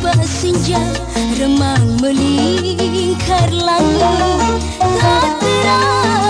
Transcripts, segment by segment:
bersenja Remang melingkar langit. Tak terang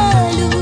lalu